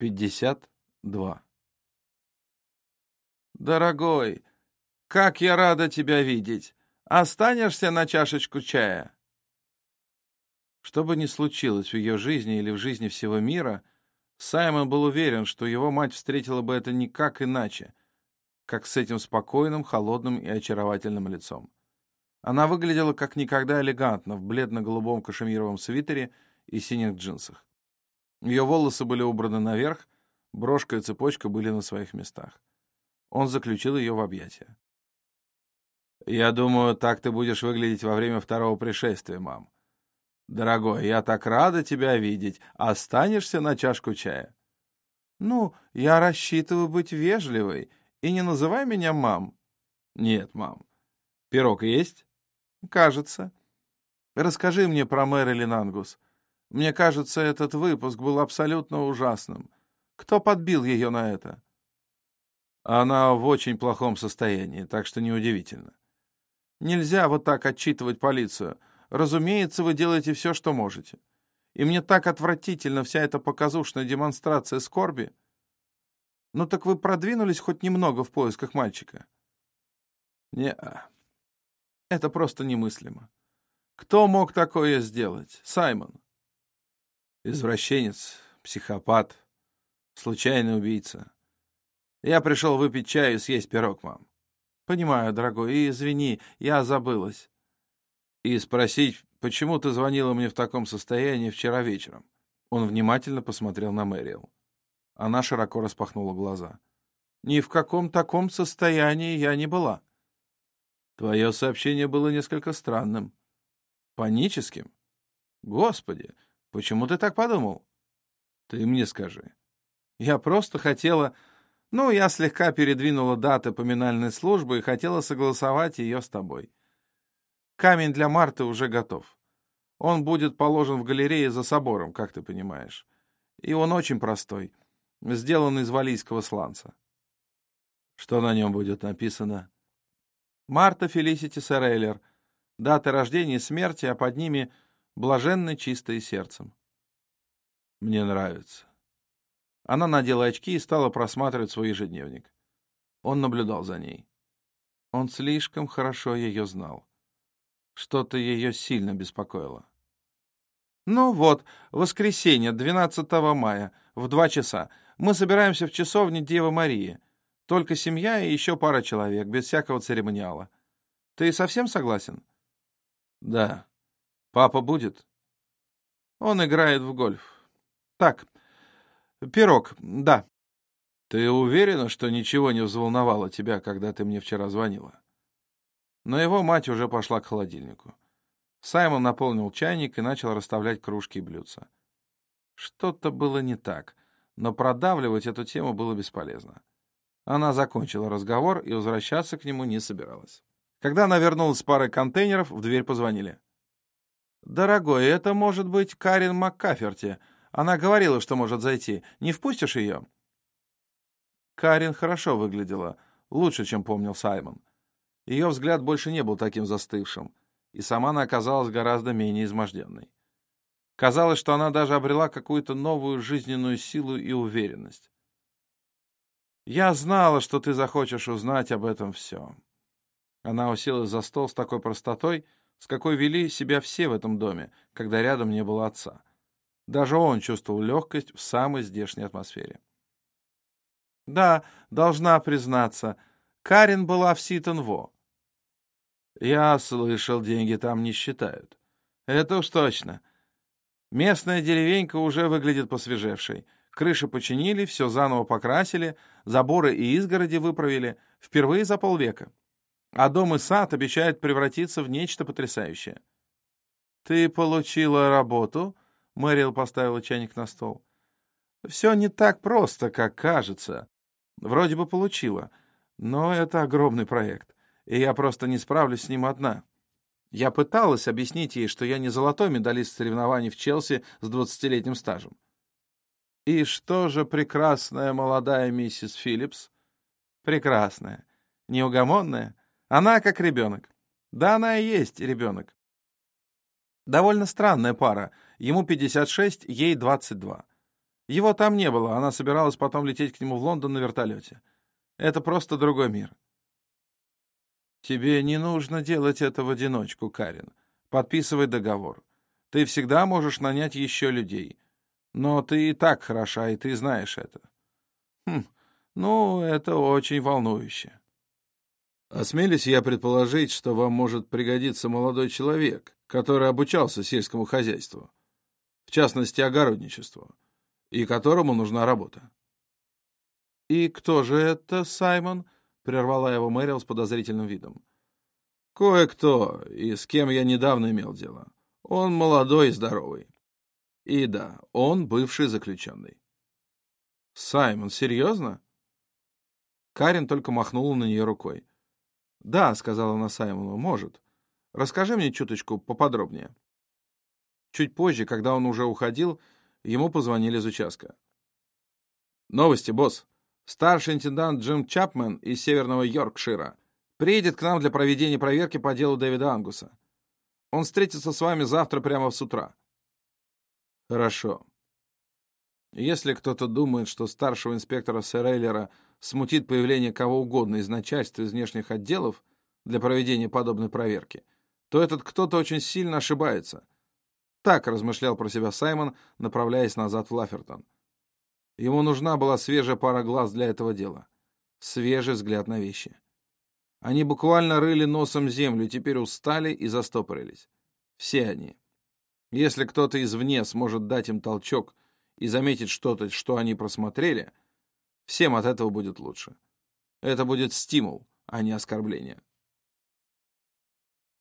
52. «Дорогой, как я рада тебя видеть! Останешься на чашечку чая?» Что бы ни случилось в ее жизни или в жизни всего мира, Саймон был уверен, что его мать встретила бы это никак иначе, как с этим спокойным, холодным и очаровательным лицом. Она выглядела как никогда элегантно в бледно-голубом кашемировом свитере и синих джинсах. Ее волосы были убраны наверх, брошка и цепочка были на своих местах. Он заключил ее в объятия. «Я думаю, так ты будешь выглядеть во время второго пришествия, мам. Дорогой, я так рада тебя видеть. Останешься на чашку чая?» «Ну, я рассчитываю быть вежливой. И не называй меня мам». «Нет, мам. Пирог есть?» «Кажется». «Расскажи мне про Мэрилин Ангус. Мне кажется, этот выпуск был абсолютно ужасным. Кто подбил ее на это? Она в очень плохом состоянии, так что неудивительно. Нельзя вот так отчитывать полицию. Разумеется, вы делаете все, что можете. И мне так отвратительно вся эта показушная демонстрация скорби. Ну так вы продвинулись хоть немного в поисках мальчика? не -а. Это просто немыслимо. Кто мог такое сделать? Саймон. Извращенец, психопат, случайный убийца. Я пришел выпить чаю и съесть пирог, мам. Понимаю, дорогой, и извини, я забылась. И спросить, почему ты звонила мне в таком состоянии вчера вечером? Он внимательно посмотрел на Мэрил. Она широко распахнула глаза. Ни в каком таком состоянии я не была. Твое сообщение было несколько странным. Паническим? Господи, Почему ты так подумал? Ты мне скажи. Я просто хотела... Ну, я слегка передвинула даты поминальной службы и хотела согласовать ее с тобой. Камень для Марты уже готов. Он будет положен в галерее за собором, как ты понимаешь. И он очень простой, сделан из валийского сланца. Что на нем будет написано? Марта Фелисити Серейлер. Дата рождения и смерти, а под ними блаженно чистое сердцем. Мне нравится. Она надела очки и стала просматривать свой ежедневник. Он наблюдал за ней. Он слишком хорошо ее знал. Что-то ее сильно беспокоило. «Ну вот, воскресенье, 12 мая, в два часа. Мы собираемся в часовне Девы Марии. Только семья и еще пара человек, без всякого церемониала. Ты совсем согласен?» «Да», Папа будет? Он играет в гольф. Так, пирог, да. Ты уверена, что ничего не взволновало тебя, когда ты мне вчера звонила? Но его мать уже пошла к холодильнику. Саймон наполнил чайник и начал расставлять кружки и блюдца. Что-то было не так, но продавливать эту тему было бесполезно. Она закончила разговор и возвращаться к нему не собиралась. Когда она вернулась с парой контейнеров, в дверь позвонили. «Дорогой, это может быть Карин МакКаферти. Она говорила, что может зайти. Не впустишь ее?» Карин хорошо выглядела, лучше, чем помнил Саймон. Ее взгляд больше не был таким застывшим, и сама она оказалась гораздо менее изможденной. Казалось, что она даже обрела какую-то новую жизненную силу и уверенность. «Я знала, что ты захочешь узнать об этом все». Она уселась за стол с такой простотой, с какой вели себя все в этом доме, когда рядом не было отца. Даже он чувствовал легкость в самой здешней атмосфере. Да, должна признаться, Карин была в Ситон-Во. Я слышал, деньги там не считают. Это уж точно. Местная деревенька уже выглядит посвежевшей. Крыши починили, все заново покрасили, заборы и изгороди выправили. Впервые за полвека а дом и сад обещают превратиться в нечто потрясающее. «Ты получила работу?» — Мэрил поставила чайник на стол. «Все не так просто, как кажется. Вроде бы получила, но это огромный проект, и я просто не справлюсь с ним одна. Я пыталась объяснить ей, что я не золотой медалист соревнований в Челси с двадцатилетним стажем. И что же прекрасная молодая миссис Филлипс? Прекрасная, неугомонная, она как ребенок. Да, она и есть ребенок. Довольно странная пара. Ему 56, ей 22. Его там не было, она собиралась потом лететь к нему в Лондон на вертолете. Это просто другой мир. Тебе не нужно делать это в одиночку, Карин. Подписывай договор. Ты всегда можешь нанять еще людей. Но ты и так хороша, и ты знаешь это. Хм, ну, это очень волнующе. Осмелюсь я предположить, что вам может пригодиться молодой человек, который обучался сельскому хозяйству, в частности, огородничеству, и которому нужна работа. «И кто же это, Саймон?» — прервала его Мэрил с подозрительным видом. «Кое-кто, и с кем я недавно имел дело. Он молодой и здоровый. И да, он бывший заключенный». «Саймон, серьезно?» Карин только махнула на нее рукой. «Да», — сказала она Саймону, — «может. Расскажи мне чуточку поподробнее». Чуть позже, когда он уже уходил, ему позвонили из участка. «Новости, босс. Старший интендант Джим Чапмен из Северного Йоркшира приедет к нам для проведения проверки по делу Дэвида Ангуса. Он встретится с вами завтра прямо с утра». «Хорошо. Если кто-то думает, что старшего инспектора Сэрейлера смутит появление кого угодно из начальства из внешних отделов для проведения подобной проверки, то этот кто-то очень сильно ошибается. Так размышлял про себя Саймон, направляясь назад в Лафертон. Ему нужна была свежая пара глаз для этого дела. Свежий взгляд на вещи. Они буквально рыли носом землю, теперь устали и застопорились. Все они. Если кто-то извне сможет дать им толчок и заметить что-то, что они просмотрели, всем от этого будет лучше. Это будет стимул, а не оскорбление.